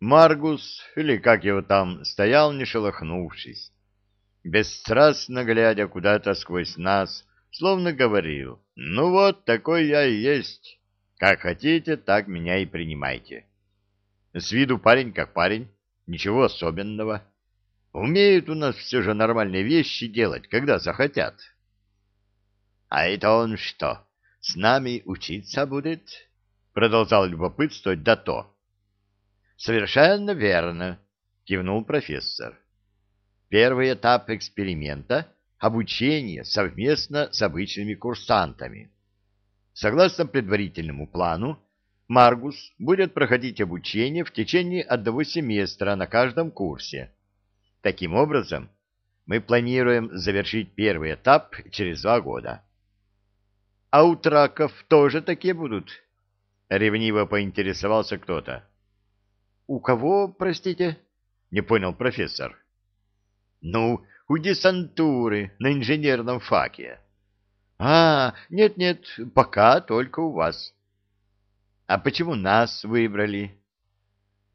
Маргус, или как его там, стоял не шелохнувшись, бесстрастно глядя куда-то сквозь нас, словно говорил, «Ну вот, такой я и есть. Как хотите, так меня и принимайте». С виду парень как парень, ничего особенного. Умеют у нас все же нормальные вещи делать, когда захотят. — А это он что, с нами учиться будет? — продолжал любопытствовать Дато. — Совершенно верно, — кивнул профессор. Первый этап эксперимента — обучение совместно с обычными курсантами. Согласно предварительному плану, Маргус будет проходить обучение в течение одного семестра на каждом курсе. Таким образом, мы планируем завершить первый этап через два года. — А у траков тоже такие будут? — ревниво поинтересовался кто-то. — У кого, простите? — не понял профессор. — Ну, у десантуры на инженерном факе. — А, нет-нет, пока только у вас. А почему нас выбрали?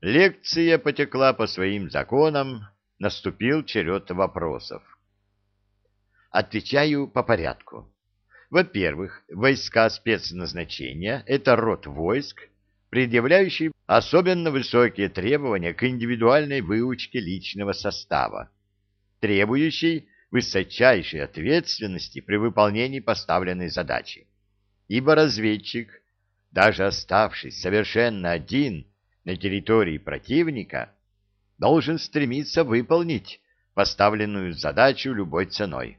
Лекция потекла по своим законам, наступил черед вопросов. Отвечаю по порядку. Во-первых, войска спецназначения — это род войск, предъявляющий особенно высокие требования к индивидуальной выучке личного состава, требующий высочайшей ответственности при выполнении поставленной задачи. Ибо разведчик даже оставшись совершенно один на территории противника, должен стремиться выполнить поставленную задачу любой ценой.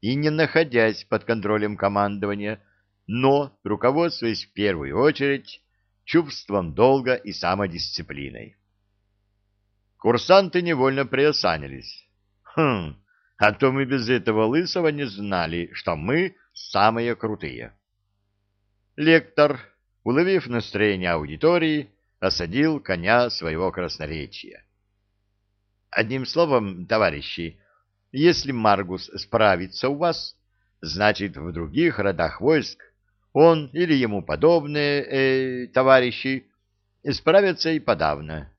И не находясь под контролем командования, но руководствуясь в первую очередь чувством долга и самодисциплиной. Курсанты невольно приосанились. Хм, а то мы без этого лысого не знали, что мы самые крутые. Лектор уловив настроение аудитории, осадил коня своего красноречия. Одним словом, товарищи, если Маргус справится у вас, значит, в других родах войск он или ему подобные э, товарищи справятся и подавно.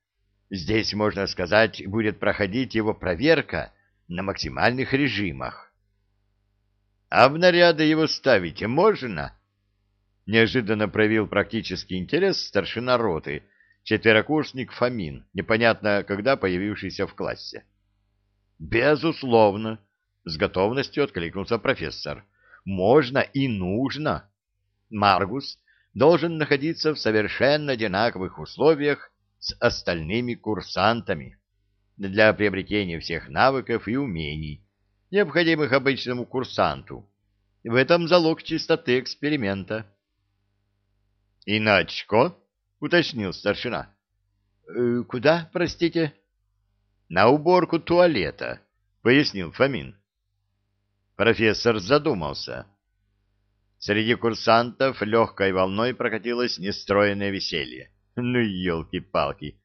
Здесь, можно сказать, будет проходить его проверка на максимальных режимах. А в наряды его ставить можно? неожиданно проявил практический интерес старшина роты, четверокурсник Фомин, непонятно когда появившийся в классе. «Безусловно», — с готовностью откликнулся профессор, — «можно и нужно. Маргус должен находиться в совершенно одинаковых условиях с остальными курсантами для приобретения всех навыков и умений, необходимых обычному курсанту. В этом залог чистоты эксперимента. — И на очко? — уточнил старшина. «Э, — Куда, простите? — На уборку туалета, — пояснил Фомин. Профессор задумался. Среди курсантов легкой волной прокатилось нестроенное веселье. Ну, елки-палки!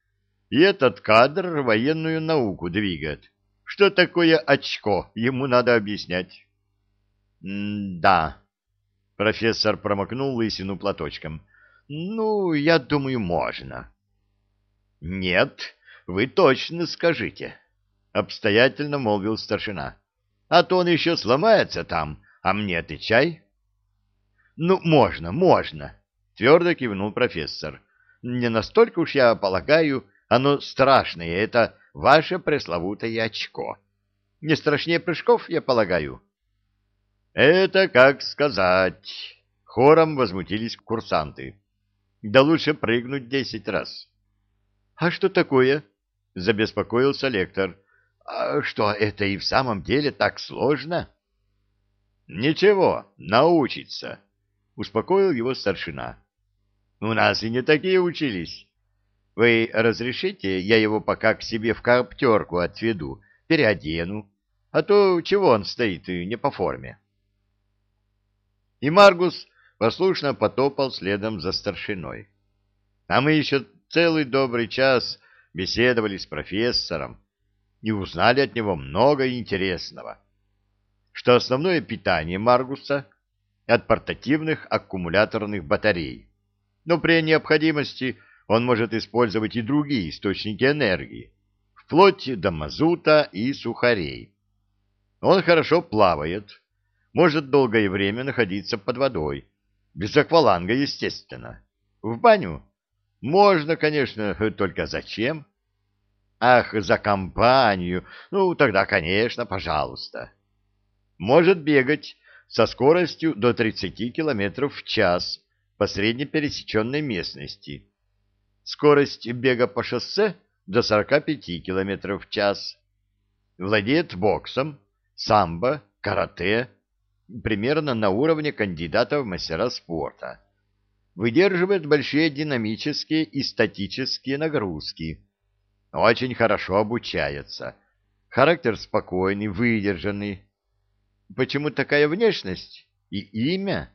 И этот кадр военную науку двигает. Что такое очко, ему надо объяснять. — Да. Профессор промокнул лысину платочком. — ну, я думаю, можно. Нет, вы точно скажите, обстоятельно молвил старшина. А то он еще сломается там, а мне отвечай. Ну, можно, можно, твердо кивнул профессор. Не настолько уж я полагаю, оно страшное, это ваше пресловутое очко. Не страшнее прыжков, я полагаю. Это как сказать. Хором возмутились курсанты. Да лучше прыгнуть десять раз. — А что такое? — забеспокоился лектор. — А что, это и в самом деле так сложно? — Ничего, научится, — успокоил его старшина. — У нас и не такие учились. Вы разрешите, я его пока к себе в коптерку отведу, переодену, а то чего он стоит и не по форме? И Маргус послушно потопал следом за старшиной. А мы еще целый добрый час беседовали с профессором и узнали от него много интересного. Что основное питание Маргуса от портативных аккумуляторных батарей, но при необходимости он может использовать и другие источники энергии, вплоть до мазута и сухарей. Он хорошо плавает, может долгое время находиться под водой, без акваланга, естественно. В баню? Можно, конечно, только зачем? Ах, за компанию! Ну, тогда, конечно, пожалуйста. Может бегать со скоростью до 30 км в час по среднепересеченной местности. Скорость бега по шоссе до 45 км в час. Владеет боксом, самбо, карате, примерно на уровне кандидата в мастера спорта. Выдерживает большие динамические и статические нагрузки. Очень хорошо обучается. Характер спокойный, выдержанный. Почему такая внешность и имя?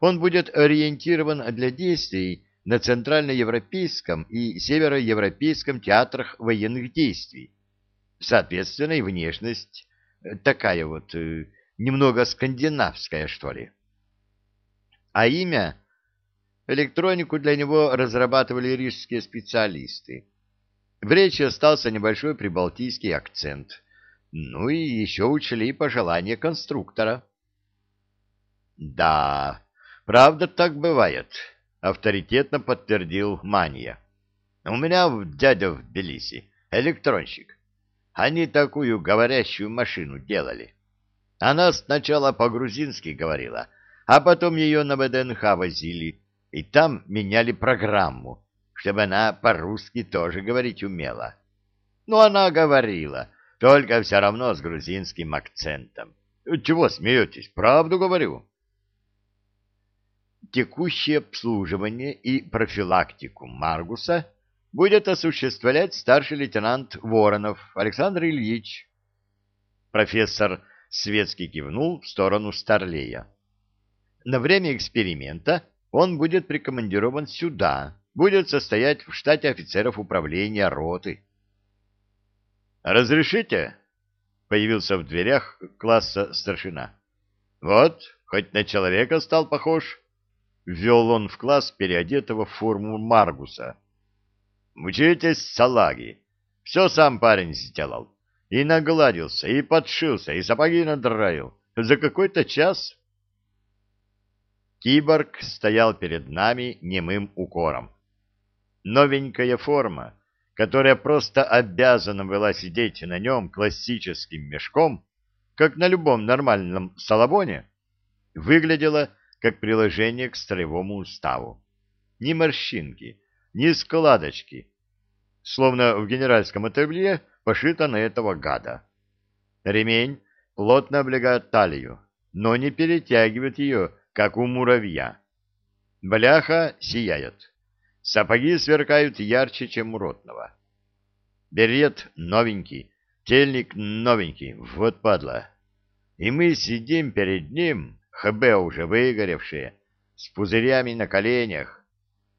Он будет ориентирован для действий на центральноевропейском и североевропейском театрах военных действий. Соответственно, и внешность такая вот, э, немного скандинавская, что ли. А имя? Электронику для него разрабатывали рижские специалисты. В речи остался небольшой прибалтийский акцент. Ну и еще учли пожелания конструктора. Да, правда так бывает, авторитетно подтвердил Мания. У меня дядя в Тбилиси, электронщик. Они такую говорящую машину делали. Она сначала по-грузински говорила, а потом ее на ВДНХ возили, и там меняли программу, чтобы она по-русски тоже говорить умела. Но она говорила, только все равно с грузинским акцентом. Чего смеетесь? Правду говорю. Текущее обслуживание и профилактику Маргуса будет осуществлять старший лейтенант Воронов Александр Ильич. Профессор Светский кивнул в сторону Старлея. На время эксперимента он будет прикомандирован сюда, будет состоять в штате офицеров управления роты. «Разрешите?» — появился в дверях класса старшина. «Вот, хоть на человека стал похож», — ввел он в класс переодетого в форму Маргуса. «Учитесь, салаги, все сам парень сделал, и нагладился, и подшился, и сапоги надраил. За какой-то час...» Киборг стоял перед нами немым укором. Новенькая форма, которая просто обязана была сидеть на нем классическим мешком, как на любом нормальном салабоне, выглядела как приложение к строевому уставу. Ни морщинки, ни складочки, словно в генеральском ателье пошито на этого гада. Ремень плотно облегает талию, но не перетягивает ее, как у муравья. Бляха сияет. Сапоги сверкают ярче, чем у ротного. Берет новенький, тельник новенький, вот падла. И мы сидим перед ним, ХБ уже выгоревшие, с пузырями на коленях,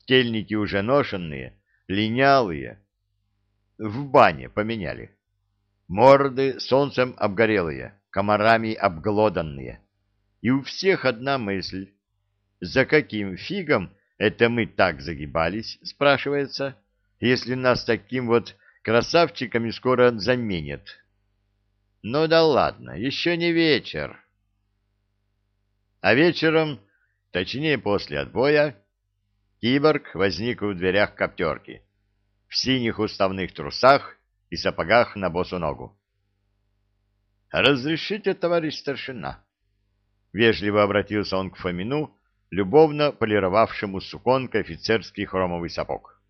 тельники уже ношенные, линялые. В бане поменяли. Морды солнцем обгорелые, комарами обглоданные. И у всех одна мысль. За каким фигом это мы так загибались, спрашивается, если нас таким вот красавчиками скоро заменят? Ну да ладно, еще не вечер. А вечером, точнее после отбоя, киборг возник в дверях коптерки, в синих уставных трусах и сапогах на босу ногу. «Разрешите, товарищ старшина?» Вежливо обратился он к Фомину, любовно полировавшему суконкой офицерский хромовый сапог.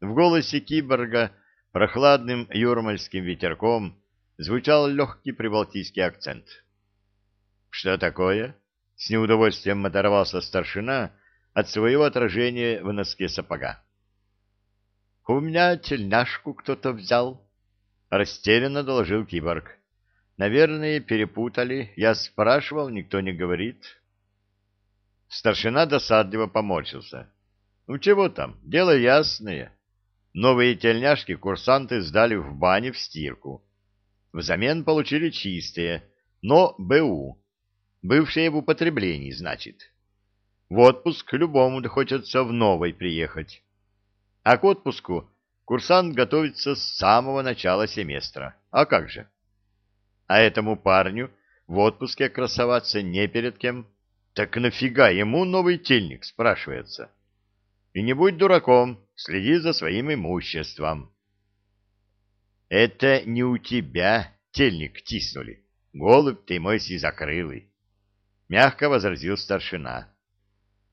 В голосе киборга прохладным юрмальским ветерком звучал легкий прибалтийский акцент. «Что такое?» — с неудовольствием оторвался старшина от своего отражения в носке сапога. «У меня тельняшку кто-то взял», — растерянно доложил киборг. Наверное, перепутали. Я спрашивал, никто не говорит. Старшина досадливо поморщился. Ну чего там, дело ясное. Новые тельняшки курсанты сдали в бане в стирку. Взамен получили чистые, но БУ. Бывшие в употреблении, значит. в отпуск любому хочется в новой приехать. А к отпуску курсант готовится с самого начала семестра. А как же? А этому парню в отпуске красоваться не перед кем. Так нафига ему новый тельник, спрашивается. И не будь дураком, следи за своим имуществом. Это не у тебя тельник тиснули. Голубь ты мой сизокрылый. Мягко возразил старшина.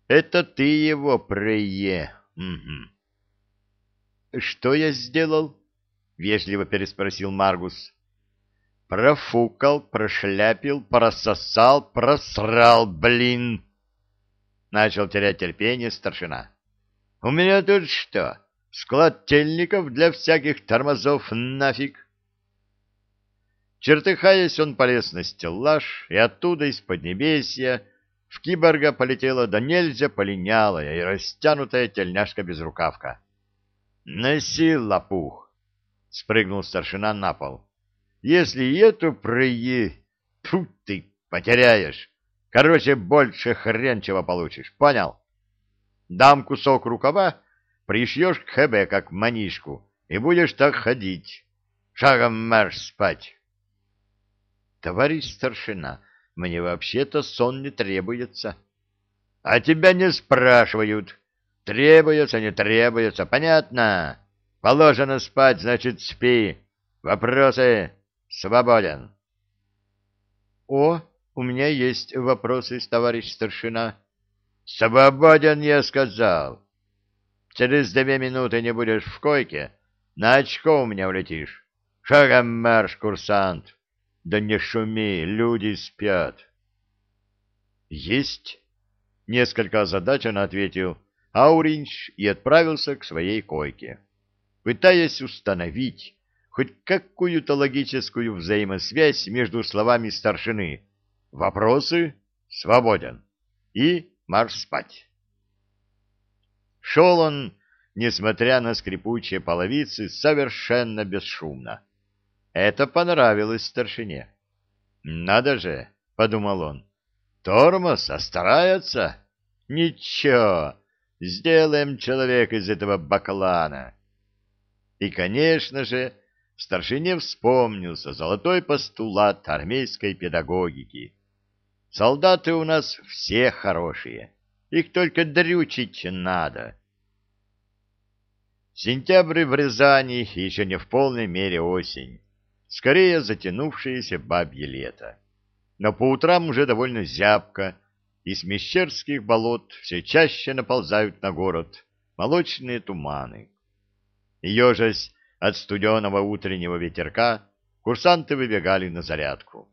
Это ты его прое. Угу. Что я сделал? Вежливо переспросил Маргус. Профукал, прошляпил, прососал, просрал, блин. Начал терять терпение старшина. У меня тут что, склад тельников для всяких тормозов нафиг? Чертыхаясь, он полез на стеллаж, и оттуда из-под небесья в киборга полетела до нельзя полинялая и растянутая тельняшка-безрукавка. «Носи лопух!» — спрыгнул старшина на пол. Если эту прые... Фу ты, потеряешь. Короче, больше хрен чего получишь. Понял? Дам кусок рукава, пришьешь к ХБ, как манишку, и будешь так ходить. Шагом марш спать. Товарищ старшина, мне вообще-то сон не требуется. А тебя не спрашивают. Требуется, не требуется, понятно? Положено спать, значит, спи. Вопросы? Свободен. О, у меня есть вопросы, товарищ старшина. Свободен, я сказал. Через две минуты не будешь в койке, на очко у меня улетишь. Шагом марш, курсант. Да не шуми, люди спят. Есть. Несколько озадаченно ответил Ауринч и отправился к своей койке, пытаясь установить, хоть какую-то логическую взаимосвязь между словами старшины «Вопросы? Свободен» и «Марш спать». Шел он, несмотря на скрипучие половицы, совершенно бесшумно. Это понравилось старшине. «Надо же!» — подумал он. «Тормоз, а старается? Ничего, сделаем человека из этого баклана». И, конечно же, старшине вспомнился золотой постулат армейской педагогики. Солдаты у нас все хорошие, их только дрючить надо. Сентябрь в Рязани еще не в полной мере осень, скорее затянувшееся бабье лето. Но по утрам уже довольно зябко, и с Мещерских болот все чаще наползают на город молочные туманы. Ежась от студеного утреннего ветерка курсанты выбегали на зарядку.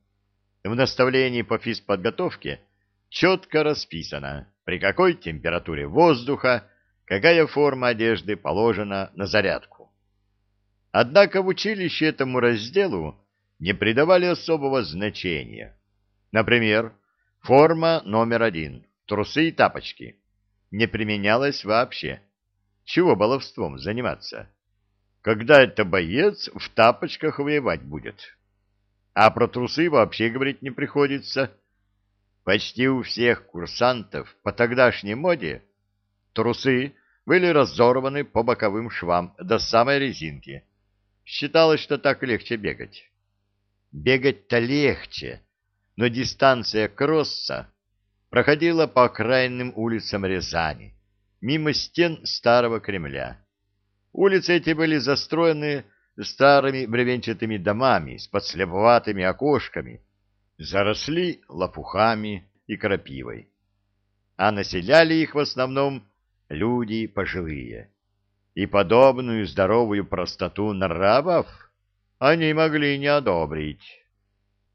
В наставлении по физподготовке четко расписано, при какой температуре воздуха какая форма одежды положена на зарядку. Однако в училище этому разделу не придавали особого значения. Например, форма номер один, трусы и тапочки, не применялась вообще. Чего баловством заниматься? Когда это боец в тапочках воевать будет. А про трусы вообще говорить не приходится. Почти у всех курсантов по тогдашней моде трусы были разорваны по боковым швам до самой резинки. Считалось, что так легче бегать. Бегать-то легче, но дистанция кросса проходила по окраинным улицам Рязани, мимо стен старого Кремля. Улицы эти были застроены старыми бревенчатыми домами с подслеповатыми окошками, заросли лопухами и крапивой. А населяли их в основном люди пожилые. И подобную здоровую простоту нравов они могли не одобрить.